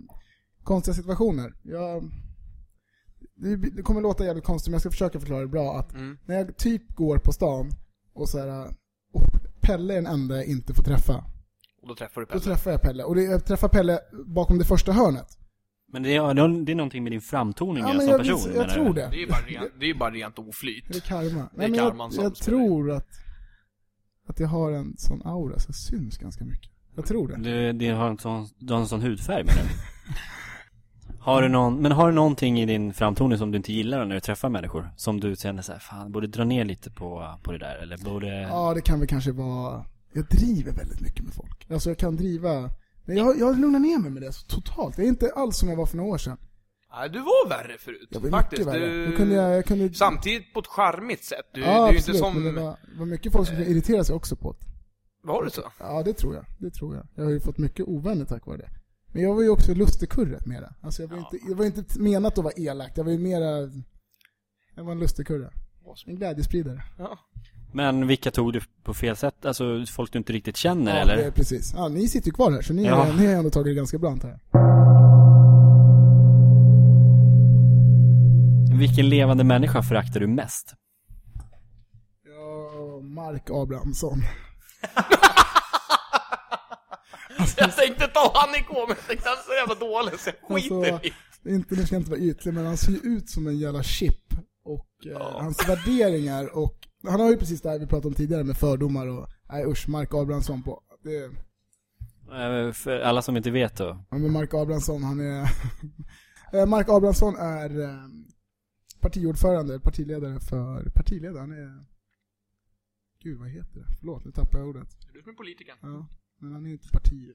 konstiga situationer. Jag, det, det kommer låta jävligt konstigt men jag ska försöka förklara det bra. Att Mm. när jag typ går på stan och så här, oh, Pelle är den enda jag inte får träffa. Och då träffar du Då Pelle. träffar jag Pelle. Och det, jag träffar Pelle bakom det första hörnet. Men det är, det är någonting med din framtoning Ja, som jag, person jag, menar tror det. Det är ju bara rent, det är bara rent oflyt. Det är karma. Det är men karman jag, som jag tror att, att jag har en sån aura så jag syns ganska mycket. Jag tror det. Du, du, har en sån, du har en sån hudfärg menar du? Har du någon, men har du någonting i din framtoning som du inte gillar när du träffar människor? Som du känner såhär, fan, borde dra ner lite på, på det där eller borde... Ja, det kan väl kanske vara... Jag driver väldigt mycket med folk. Alltså jag kan driva... Men jag, har- jag har lugnat ner mig med det så totalt. Jag är inte alls som jag var för några år sedan. Nej, du var värre förut. Jag var faktiskt. mycket värre. Du... Då kunde jag, jag kunde... Samtidigt på ett charmigt sätt. Du, ja, du är absolut, inte som... men det var, var mycket folk som irriterade sig också på det. Var det så? Ja, det tror jag. Det tror jag. Jag har ju fått mycket ovänner tack vare det. Men jag var ju också lustigkurre mera. Alltså jag var, Ja. inte, jag var inte menat att vara elak. Jag var ju mera... Jag var en lustigkurre. En glädjespridare. Ja. Men vilka tog du på fel sätt? Alltså folk du inte riktigt känner Ja, eller? det är precis. Ja, ni sitter ju kvar här, så ni, Ja. ni har ändå tagit det ganska bra antar jag. Vilken levande människa föraktar du mest? Ja, Mark Abrahamsson. Jag tänkte ta han igår, men jag tänkte han är så jävla dålig så jag skiter Alltså, i inte, nu ska jag inte vara ytlig, men han ser ju ut som en jävla chip. Och eh, Ja. hans värderingar och han har ju precis det här vi pratade om tidigare med fördomar och, nej usch, Mark Abrahamsson på. Det, Eh, För alla som inte vet då. ja, men Mark Abrahamsson, han är... Eh, Mark Abrahamsson är partiordförande, partiledare för, partiledare, han är... Gud vad heter det? Förlåt, nu tappar jag ordet. Du som är politikern. Ja, men han är inte parti.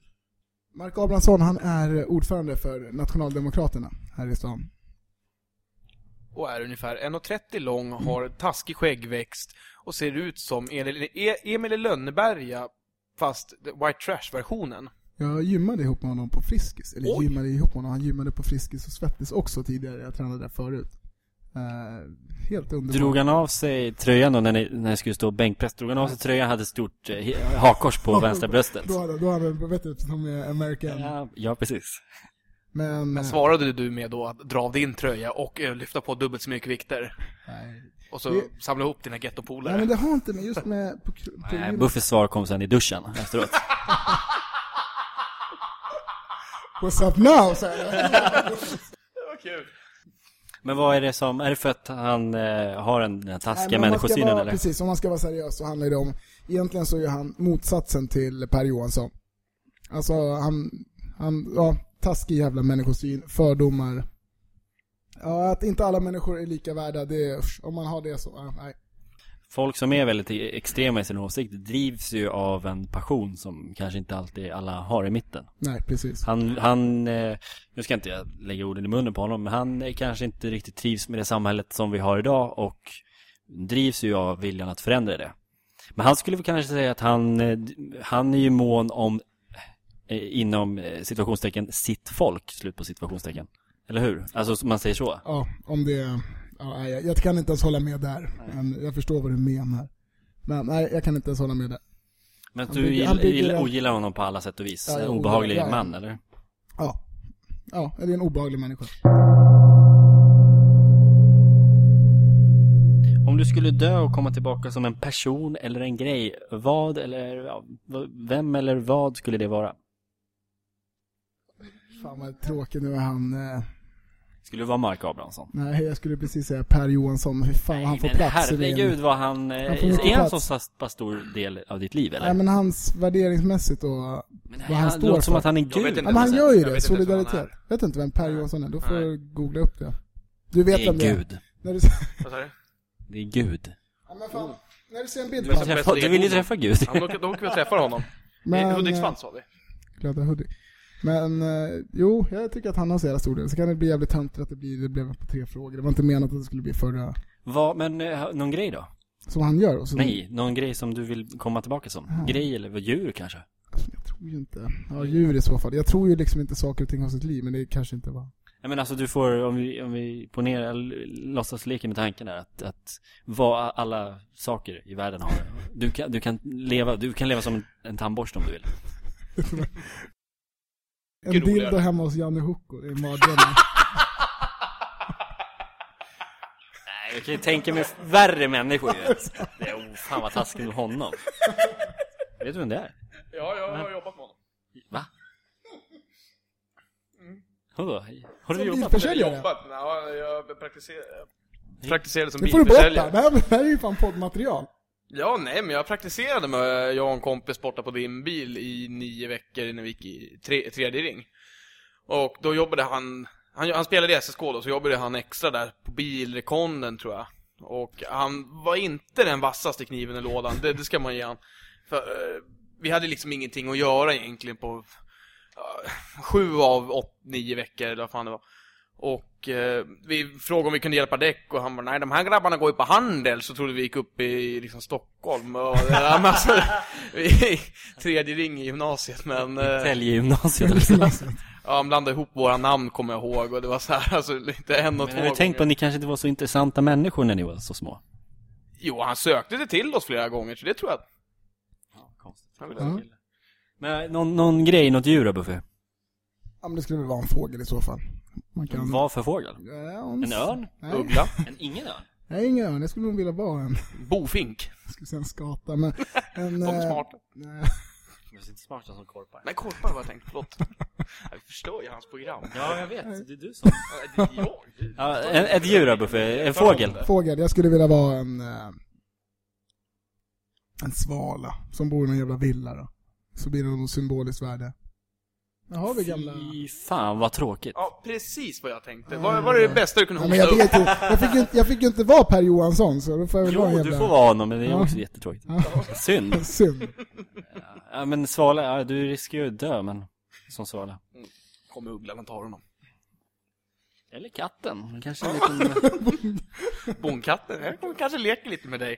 Mark Abrahamsson, han är ordförande för Nationaldemokraterna här i stan. Och är ungefär 1,30 lång, har taskig skäggväxt och ser ut som Emil, Emil i Lönneberga fast White Trash-versionen. Jag gymmade ihop med honom på Friskis, eller Oj. gymmade ihop med honom, han gymmade på Friskis och Svettis också tidigare, jag tränade där förut. Eh, helt underbart. Drog han av sig tröjan då när ni, när ni skulle stå bänkpress? Drog han av sig tröjan hade stort eh, hakkors på vänstra bröstet? Då hade, då hade vet du, som är American. Ja, ja, precis. Men, Men eh, svarade du med då att dra av din tröja och eh, lyfta på dubbelt så mycket vikter? nej. Och så Det- samla ihop dina nej gettopolare? men det har inte med, just med, på, på, Nej, Buffys svar kom sen i duschen efteråt. What's up now? Det var kul. Men vad är det som, är det för att han eh, har en, den här taskiga Nej, människosynen vara, eller? Precis, om man ska vara seriös så handlar det om, egentligen så är han motsatsen till Per Johansson. Alltså han, han, ja, taskig jävla människosyn, fördomar. Ja, att inte alla människor är lika värda, det är, om man har det så, nej. Folk som är väldigt extrema i sin åsikt drivs ju av en passion som kanske inte alltid alla har i mitten. Nej, precis. Han, han eh, nu ska inte jag lägga orden i munnen på honom, men han kanske inte riktigt trivs med det samhället som vi har idag och drivs ju av viljan att förändra det. Men han skulle väl kanske säga att han, eh, han är ju mån om, eh, inom situationstecken, sitt folk, slut på situationstecken. Eller hur? Alltså man säger så. Ja, om det, ja, jag, jag kan inte ens hålla med där. Men jag förstår vad du menar. Men nej, jag kan inte ens hålla med där. Men Han du bygger- gillar, ogillar honom på alla sätt och vis? Ja, en obehaglig ja, man, eller? Ja. Ja, det är en obehaglig människa. Om du skulle dö och komma tillbaka som en person eller en grej, vad eller ja, vem eller vad skulle det vara? Fan vad tråkigt nu är han, eh, Skulle det vara Mark Abrahamsson? nej jag skulle precis säga Per Johansson, hur fan han får men plats i det. herregud vad han... eh, Han mycket är han plats. så pass- stor del av ditt liv eller? Nej men hans värderingsmässigt och Men vad han det står låter som för. att han är gud. Ja men han gör ju det, vet inte han solidaritet. Vet inte vem Per Johansson är, då får Nej. du googla upp det. Du vet Det är vem det är. Gud. När du, Vad sa du? Det är Gud. ja, men fan, när du ser en bild på som honom. Du vill ju träffa Gud. Ja, då, åker vi och träffar honom. Men, I Hudiksvall eh, sa vi. Glada hoodie. Men eh, jo, jag tycker att han har så jävla stor del. Så kan det bli jävligt töntigt att det blir, det blev på tre frågor. Det var inte menat att det skulle bli förra, Vad, men eh, någon grej då? som han gör. Och så, Nej, någon grej som du vill komma tillbaka som? Ja. Grej eller djur kanske? Alltså, jag tror ju inte, ja djur i så fall. Jag tror ju liksom inte saker och ting har sitt liv, men det kanske inte var. Jag menar alltså du får, om vi, om vi ponerar, låtsas leka med tanken där att, att vad alla saker i världen har. Du kan, du kan leva, du kan leva som en, en tandborste om du vill. En roligare. hemma hos Janne Hucko, det är mardrömmen. Nej, jag kan ju tänka mig värre människor ju. Det är, oh, fan vad taskigt med honom. Vet du vem det är? Ja, jag har jobbat med honom. Va? Vadå? Har du Som jobbat? bilförsäljare. Jobbat? Ja, jag praktiserar, praktiserade som Nu får du berätta, bilförsäljare. det här, det här är ju fan poddmaterial. Ja, nej, men jag praktiserade med jag och en kompis borta på din bil i nio veckor när vi gick i tre, tredje ring. Och då jobbade han, han, han spelade i SSK då, så jobbade han extra där på bilrekonden tror jag. Och han var inte den vassaste kniven i lådan, det, det ska man ge han. För eh, vi hade liksom ingenting att göra egentligen på ja, sju av åt, nio veckor eller vad fan det var. Och eh, vi frågade om vi kunde hjälpa däck och han bara nej de här grabbarna går ju på handel så trodde vi gick upp i liksom Stockholm och ja, men alltså, vi, tredje ring i gymnasiet men eh, Täljegymnasiet eller så. ja, han blandade ihop våra namn kommer jag ihåg och det var så här alltså inte en och Men två har du tänkt på att ni kanske inte var så intressanta människor när ni var så små? Jo, han sökte sig till oss flera gånger så det tror jag Ja, konstigt. Han vill ha Ja. Men någon, någon grej, något djur då Buffy? Ja men det skulle väl vara en fågel i så fall. Man kan... Vad för fågel? Ja, En örn? Nej, Uggla, En ingen örn? nej ingen örn. Jag skulle nog vilja vara en. bofink, Jag skulle säga en skata, men... En, de är eh, smarta. nej. De är inte smarta som korpar. Nej, korpar var jag tänkt, förlåt. Jag förstör ju hans program. Ja, jag vet. Det är du som... Det är jag. Ja, en, ett djur då, Buffe. En fågel. Fågel, jag skulle vilja vara en... eh, En svala, som bor i någon jävla villa då. Så blir det något symboliskt värde. Har vi gamla... Fy fan vad tråkigt. Ja, precis vad jag tänkte. Vad var det bästa du kunde Ja, hosta jag, upp? inte, jag, fick ju inte, jag fick ju inte vara Per Johansson, så då får jag väl vara Jo, jävla... du får vara honom, men det är Ja. också jättetråkigt. Ja. Synd. Synd. Ja, men svala, ja, du riskerar ju att dö, men som svala. Kommer ugglan och tar honom. Eller katten. Kanske en liten... Bonkatten, jag kommer kanske leker lite med dig.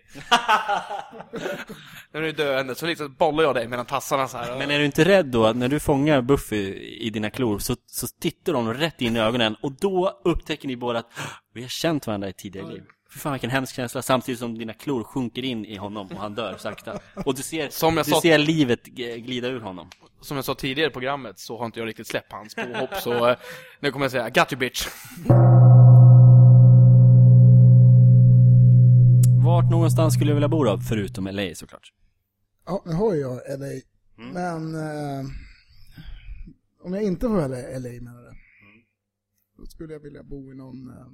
när du är döende så liksom bollar jag dig mellan tassarna så här. Men är du inte rädd då att när du fångar Buffy i dina klor så, så tittar de rätt in i ögonen och då upptäcker ni båda att vi har känt varandra i tidigare liv. Fy fan vilken hemsk känsla samtidigt som dina klor sjunker in i honom och han dör sakta. Och du ser, Som jag du sa- ser livet glida ur honom. Som jag sa tidigare i programmet så har inte jag riktigt släppt hans påhopp så eh, nu kommer jag säga got you bitch. Vart någonstans skulle du vilja bo då? Förutom LA såklart. Ja, nu har jag LA. Mm. Men... Eh, om jag inte får välja LA menar du? Då skulle jag vilja bo i någon... Eh,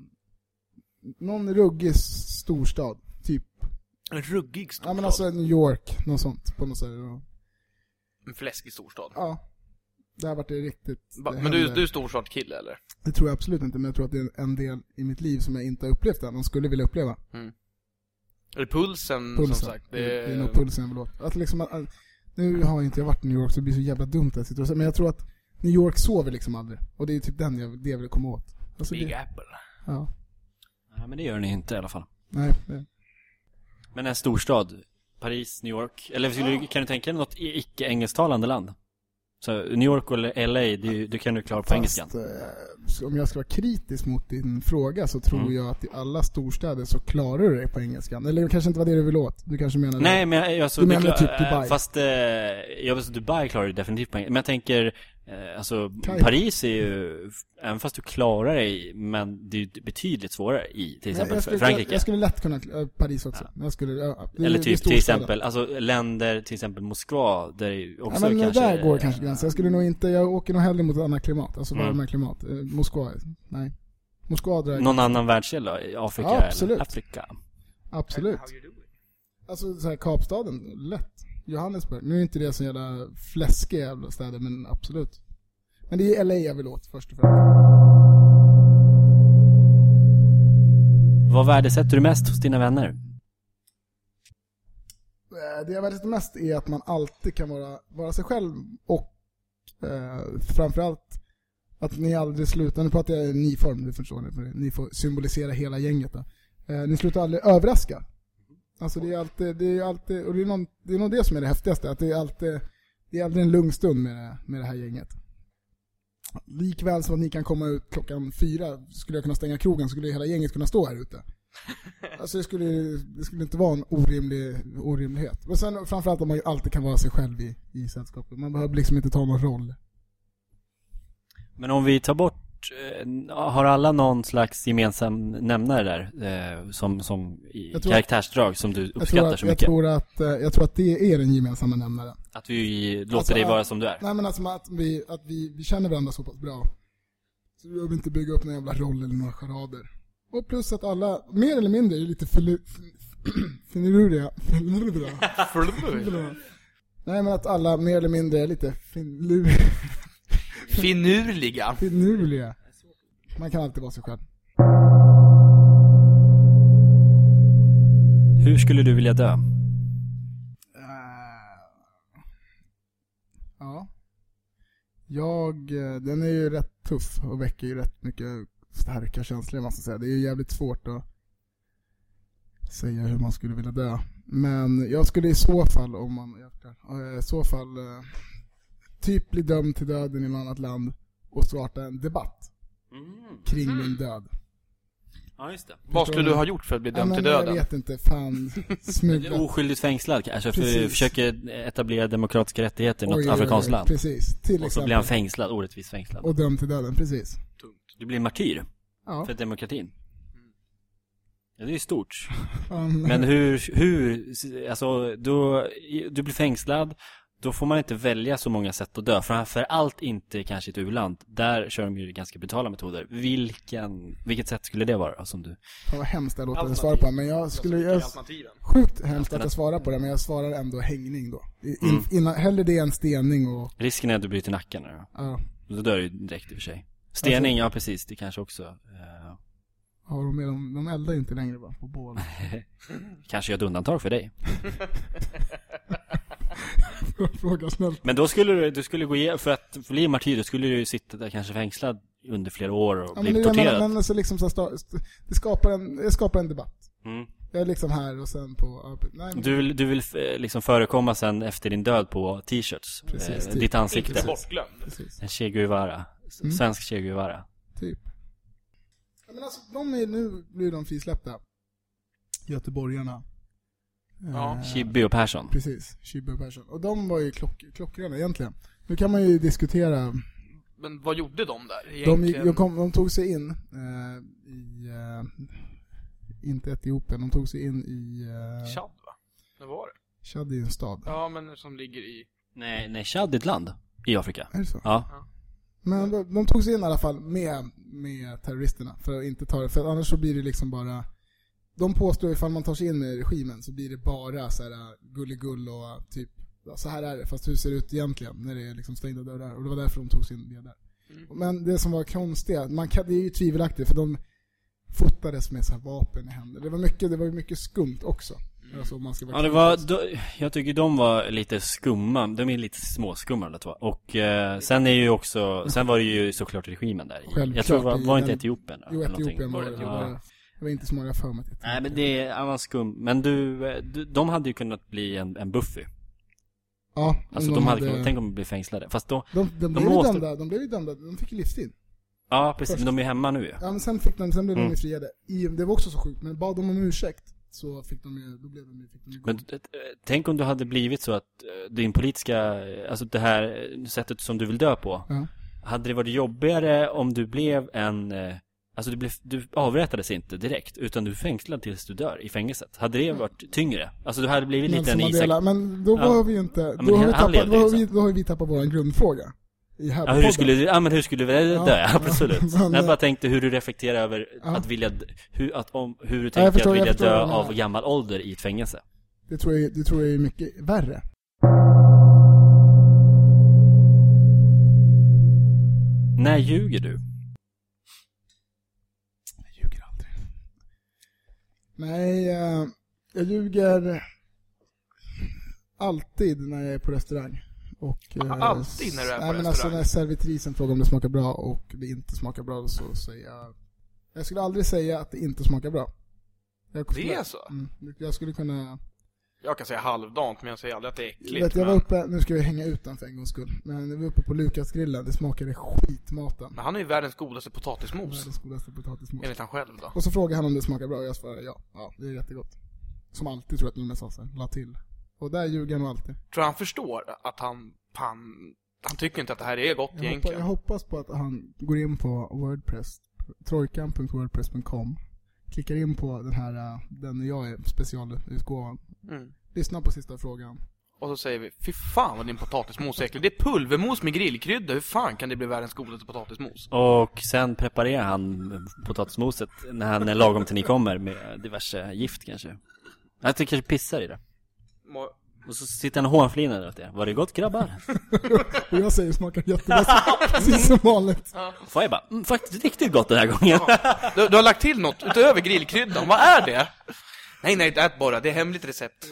någon ruggig storstad. Typ. En ruggig storstad. Ja men alltså New York, något sånt på något sätt. En fläskig storstad. Ja. Där vart det riktigt... Det men du, du är storstadskille eller? Det tror jag absolut inte, men jag tror att det är en del i mitt liv som jag inte har upplevt än och skulle vilja uppleva. Är det pulsen, Pulsen. som sagt? Det, är, det är nog pulsen jag vill åt. Att liksom, att, att, nu har inte jag varit i New York så det blir så jävla dumt att sitter och säger, men jag tror att New York sover liksom aldrig. Och det är typ den jag, det jag vill komma åt. Alltså Big det, Apple. ja, Ja, men det gör ni inte i alla fall. nej. Det, Men en storstad. Paris, New York. Eller skulle du, kan du tänka dig något icke-engelsktalande land? Så New York eller LA, det, det kan du klara på engelskan. Fast, eh, så om jag ska vara kritisk mot din fråga så tror Mm. jag att i alla storstäder så klarar du dig på engelskan. Eller det kanske inte var det du ville åt. Du kanske menar Nej men jag- alltså, Du det menar typ Dubai? eh, Fast, eh, ja alltså Dubai klarar du definitivt på engelska. Men jag tänker, eh, alltså Kairo. Paris är ju, även fast du klarar dig, men det är ju betydligt svårare i till exempel jag, skulle, Frankrike. jag, jag skulle lätt kunna, äh, Paris också. Jag skulle, ja, det, Eller typ till exempel, alltså länder, till exempel Moskva, där det också ja, men kanske... där går kanske gränsen. Jag skulle nog inte, jag åker nog hellre mot ett annat klimat. Alltså Mm. varmare klimat. Eh, Moskva, nej. Moskva drar jag Någon annan världsdel då? I Afrika Ja, absolut. eller Afrika? Absolut. Alltså så här, Kapstaden, lätt. Johannesburg. Nu är inte det så jävla fläskiga jävla städer, men absolut. Men det är LA jag vill åt först och främst. Vad värdesätter du mest hos dina vänner? Eh, Det jag värdesätter mest är att man alltid kan vara, vara sig själv och eh, framförallt att ni aldrig slutar, nu pratar jag i ni-form, det förstår ni, ni får symbolisera hela gänget då. Eh, ni slutar aldrig överraska. Alltså det är alltid, det är alltid, och det är, någon, det är nog det som är det häftigaste, att det är alltid, det är aldrig en lugn stund med det, med det här gänget. Likväl som att ni kan komma ut klockan fyra, skulle jag kunna stänga krogen, skulle hela gänget kunna stå här ute. Alltså det skulle, det skulle inte vara en orimlig, orimlighet. Men sen framförallt att man ju alltid kan vara sig själv i, i sällskapet. Man behöver liksom inte ta någon roll. Men om vi tar bort, har alla någon slags gemensam nämnare där? Eh, som, som Jag karaktärsdrag som du Jag uppskattar att, så jag, mycket? tror att, eh, jag tror att det är den gemensamma nämnaren. Att vi låter Alltså, dig vara som du är? Nej men alltså att, vi, att vi, vi känner varandra så pass bra. Så vi behöver inte bygga upp någon jävla roll eller några charader. Och plus att alla, mer eller mindre, är lite finurliga. finurliga. Nej men att alla mer eller mindre är lite finurliga. Finurliga. finurliga. Man kan alltid vara sig själv. Hur skulle du vilja dö? Eh, Ja. Jag, eh, den är ju rätt tuff och väcker ju rätt mycket starka känslor måste jag säga. Det är ju jävligt svårt att säga hur man skulle vilja dö. Men jag skulle i så fall, om man, eh, i så fall typ bli dömd till döden i något annat land och starta en debatt kring min död. Ja, just det. Vad skulle du ha gjort för att bli Ja, dömd men till döden? Jag vet inte, fan. Smuggla. Oskyldigt fängslad kanske, för Precis. försöker etablera demokratiska rättigheter i något Oj, oj, oj, afrikanskt land. Precis, till Och så exempel. blir han fängslad, orättvist fängslad. Och dömd till döden, precis. Du blir martyr Ja. för demokratin. Ja, det är ju stort. Men hur, hur, alltså, då, du blir fängslad, då får man inte välja så många sätt att dö. Framför allt inte kanske i ett u-land. Där kör de ju ganska brutala metoder. Vilken, vilket sätt skulle det vara som du? Fan vad hemskt det låter att svara på, men jag skulle... Jag, sjukt hemskt att jag svarar på det, men jag svarar ändå hängning då. I- In, Mm. innan, hellre det än stening och... Risken är att du bryter nacken då. Ja, Då dör du direkt i och för sig. Stening, ja precis. Det kanske också eh, har de, med, de, de eldar ju inte längre va, på bål. kanske gör ett undantag för dig. Fråga snällt. Men då skulle du, du skulle gå igenom, för att bli martyr, då skulle du ju sitta där kanske fängslad under flera år och Ja, bli men det torterad. menar, men alltså liksom så här, det skapar en, det skapar en debatt. Mm. Jag är liksom här och sen på... Nej, men, Du vill, du vill eh, liksom förekomma sen efter din död på t-shirts. Precis, eh, typ. ditt ansikte. Inte bortglömd. precis. En Che Guevara. Mm. Svensk Che Guevara. Typ. Ja, men alltså, de är, nu blir de frisläppta. Göteborgarna. Ja. Eh, Chibi och Persson. Precis, Chibi och Persson. Och de var ju klock, klockrena egentligen. Nu kan man ju diskutera. Men vad gjorde de där De, egentligen? gick, de, kom, de tog sig in eh, i, eh, inte Etiopien, de tog sig in i eh, Chad va? Det var det. Chad är en stad. Ja, men som ligger i... Nej, nej, Chad är ett land i Afrika. Är det så? Ja. Men de, de tog sig in i alla fall med, med terroristerna för att inte ta det, för annars så blir det liksom bara de påstår ifall man tar sig in med regimen så blir det bara så här uh, gulligull och typ ja, så här är det, fast hur ser det ut egentligen när det är liksom stängda dörrar? Och det var därför de tog sig in med där. Mm. Men det som var konstiga, man kan, det är ju tvivelaktigt för de fotades med så här vapen i händerna. Det var mycket, det var ju mycket skumt också. Alltså, om man ska vara Ja, det var, då, jag tycker de var lite skumma, de är lite småskumma alla två. Och eh, sen är ju också, sen var det ju såklart regimen där. Självklart, jag tror det var, i var inte Etiopien Jo, eller? Etiopien var det. Ja. Det var inte så många för mig. Nej men det är, han var skum. Men du, eh, du, de hade ju kunnat bli en, en Buffy. Ja, Alltså de, hade kunnat, tänk om de blev fängslade. Fast då, De, de, blev ju måste- dömda, de blev ju dömda, de fick ju livstid. ja precis, Först. men de är hemma nu ju. Ja men sen fick de, sen blev Mm. de friade. I, det var också så sjukt, men bad de om ursäkt så fick de ju, då blev de ju, fick de ju. Men tänk om du hade blivit så att eh, din politiska, eh, alltså det här sättet som du vill dö på. Ja. Hade det varit jobbigare om du blev en, alltså du, blev, du avrättades inte direkt, utan du fängslad tills du dör i fängelset. Hade det varit tyngre? Alltså du hade blivit lite en Isak... Men då Ja. var vi ju inte, men då, har vi tappat, levde då, har vi, då har vi tappat vår grundfråga. I här Ja, hur skulle du, ja men hur skulle du Ja, dö? ja, Absolut. men- jag bara tänkte hur du reflekterar över Ja. att vilja, hur, att om, hur du tänker förstår, att vilja förstår dö av gammal ålder i ett fängelse. Det tror jag, det tror jag är mycket värre. När ljuger du? Jag ljuger aldrig. Nej, eh, jag ljuger alltid när jag är på restaurang. Och, eh, Alltid när du är på nej, men Alltså restaurang? när servitrisen frågar om det smakar bra och det inte smakar bra så säger jag... Jag skulle aldrig säga att det inte smakar bra. Det är så? Mm, jag skulle kunna... Jag kan säga halvdant, men jag säger aldrig att det är äckligt. Vet, jag var men, uppe, nu ska vi hänga ut den för en gångs skull. Men jag var uppe på Lukasgrillen, det smakade skitmaten. men han är ju världens godaste potatismos. Världens godaste potatismos. Enligt han själv då. Och så frågade han om det smakar bra och jag svarade ja. Ja, det är jättegott. Som alltid tror jag att sa sen, la till. Och där ljuger han nog alltid. Tror han förstår att han, han, han tycker inte att det här är gott Jag, egentligen? jag hoppas på att han går in på Wordpress, trojkan.wordpress.com Klickar in på den här, äh, den jag är specialutgåvan. Mm. Lyssna på sista frågan. Och så säger vi, fy fan vad din potatismos är äcklig. Det är pulvermos med grillkrydda, hur fan kan det bli världens godaste potatismos? Och sen preparerar han potatismoset när han är lagom till ni kommer med diverse gift kanske. Jag tycker kanske pissar i det. Må- Och så sitter han och hånflinar åt det. Var det gott grabbar? Och jag säger smakar jättegott, precis som vanligt. Får jag bara, mm, faktiskt riktigt gott den här gången. Du, du har lagt till något utöver grillkryddan, vad är det? Nej, nej, ät bara, det är hemligt recept.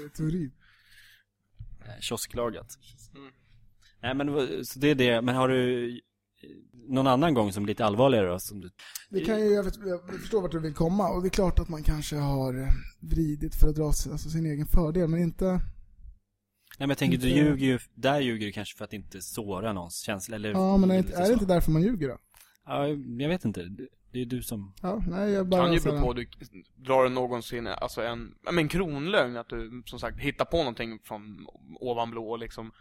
Eh, Kiosklagat. Mm. Nej men så det är det, men har du eh, någon annan gång som är lite allvarligare då? Som du... Det kan ju, jag, vet, jag förstår vart du vill komma och det är klart att man kanske har eh, vridit för att dra sin- alltså, sin egen fördel, men inte... Nej men jag tänker, du ljuger ju, där ljuger du kanske för att inte såra någons känsla eller Ja, men är, inte, är det inte därför man ljuger då? Ja, jag vet inte. Det- är du som... Ja, nej jag bara... Kan ju bero på, du drar du någonsin, alltså en, men kronlögn, att du som sagt hittar på någonting från ovan blå liksom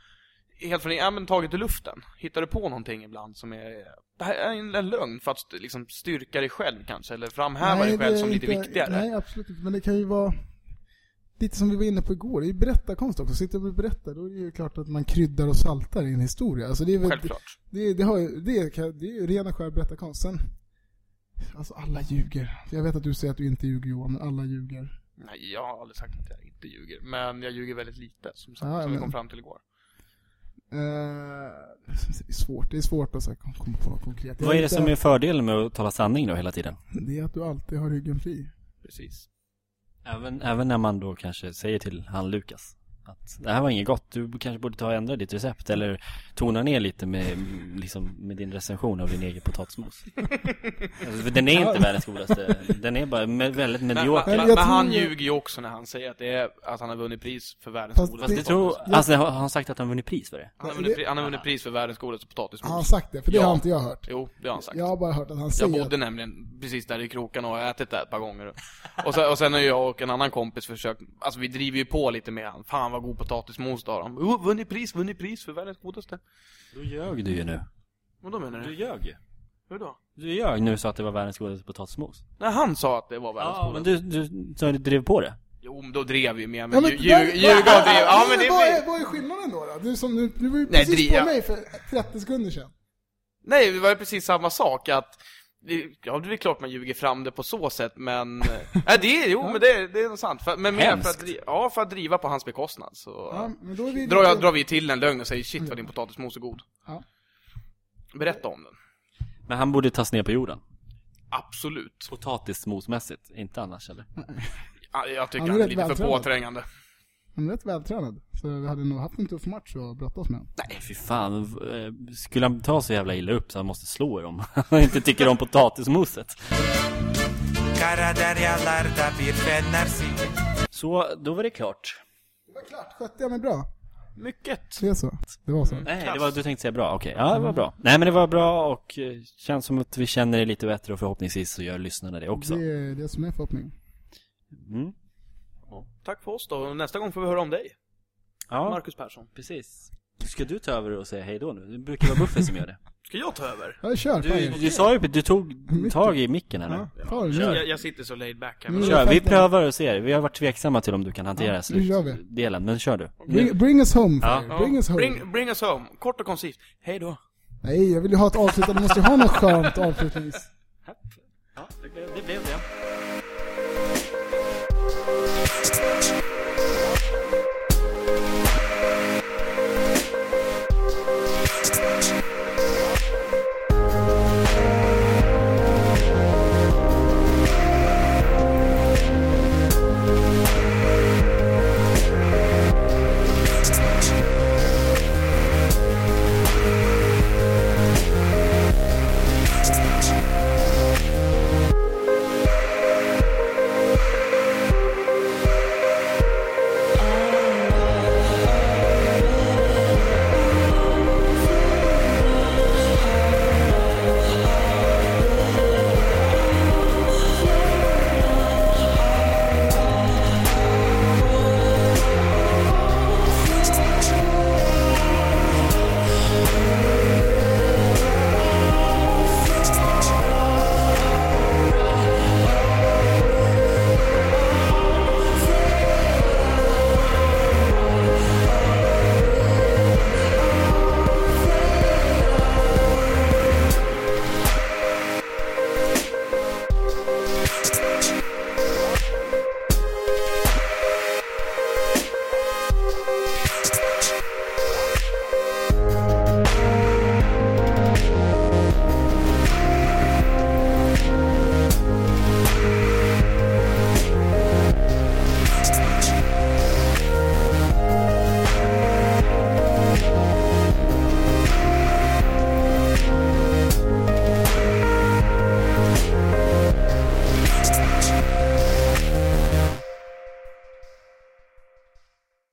Helt från, ja men taget i luften. Hittar du på någonting ibland som är, det här är en, en lögn för att st- liksom styrka dig själv kanske, eller framhäva dig det själv är som lite inte- viktigare. Nej, absolut inte. Men det kan ju vara... lite som vi var inne på igår, det är ju berättarkonst också. Sitter och berättar, då är det ju klart att man kryddar och saltar i en historia. Alltså det är väl, Självklart. det, det, har, ju- det, kan- det är ju rena skär berättarkonst. Sen, alltså alla ljuger. Jag vet att du säger att du inte ljuger Johan, men alla ljuger. Nej, jag har aldrig sagt att jag inte ljuger. Men jag ljuger väldigt lite, som, sagt, Ja, som vi kom fram till igår. Eh, det är svårt, det är svårt att komma på något konkret. Vad är det som är fördelen med att tala sanning då hela tiden? Det är att du alltid har ryggen fri. Precis. Även, även när man då kanske säger till han Lukas att det här var inget gott, du kanske borde ta och ändra ditt recept eller tona ner lite med, liksom, med din recension av din egen potatismos. alltså, den är inte världens godaste, den är bara med, väldigt Men, medioker. men, jag men tror- han ljuger ju också när han säger att, det är, att han har vunnit pris för världens Fast godaste det potatismos. tror, alltså har han sagt att han vunnit pris för det? Han har, vunnit, pri- han har vunnit pris för världens godaste potatismos. Har han sagt det? För det Ja. har inte jag hört. Jo, det har han sagt. Jag har bara hört att han Jag säger bodde nämligen precis där i krokarna och har ätit där ett par gånger. Och sen, och sen har jag och en annan kompis försökt, alltså vi driver ju på lite med han. Fan vad god potatismos då har de. Oh, vunnit pris, vunnit pris för världens godaste. Då ljög du ju nu. Vad då menar Du du? ljög ju. Hur då? Du ljög nu så att det var världens godaste potatismos. Nej, han sa att det var världens Ja, men godaste. du, du, så du drev på det? Jo, men då drev vi med, Ja, men, ljuga och driva. Ja, men det vad, är, blir... vad är skillnaden då? då? Du, som, du, du var ju Nej, precis driva. på mig för 30 sekunder sedan. Nej, det var ju precis samma sak att Ja, det är klart man ljuger fram det på så sätt, men... Nej, det är, jo, men det, är- det är nog sant. För, men mer för att, ja, för att driva på hans bekostnad, så... Ja, men då är vi drar, jag, lite- drar vi till en lögn och säger shit vad din potatismos är god. Ja. Berätta om den. Men han borde tas ner på jorden. Absolut. Potatismosmässigt, inte annars eller? Ja, Jag tycker Han är han är lite för påträngande. Han är rätt vältränad. Så vi hade nog haft en tuff match att brottas med. Nej, fy fan. Eh, Skulle han ta så jävla illa upp så han måste slå er om han inte tycker om potatismoset? Så, då var det klart. Det var klart. Skötte jag mig bra? Mycket. Det är så. Det var så. Nej, det var, du tänkte säga bra, okej. Ja, det var bra. Nej, men det var bra och eh, känns som att vi känner det lite bättre och förhoppningsvis så gör lyssnarna det också. Det är det som är förhoppningen. Mm. Tack för oss då. Nästa gång får vi höra om dig. Ja, Marcus Persson. precis. Ska du ta över och säga hej då nu? Det brukar vara Buffy som gör det. Ska jag ta över? Ja, kör. Du, fan. du sa ju, du tog tag i micken här nu. Ja, ta det. Jag, Kör. jag sitter så laid back här. Men kör. Kör, vi prövar och ser. Vi har varit tveksamma till om du kan hantera Ja, kör slutdelen, men kör du. Bring, bring us home, Ja. Fire. Bring us home. Bring, bring us home. Kort och koncist. Hej då. Nej, jag vill ju ha ett avslutande. Du måste ju ha något skönt avslutnings... Ja, det blev det. Blev det.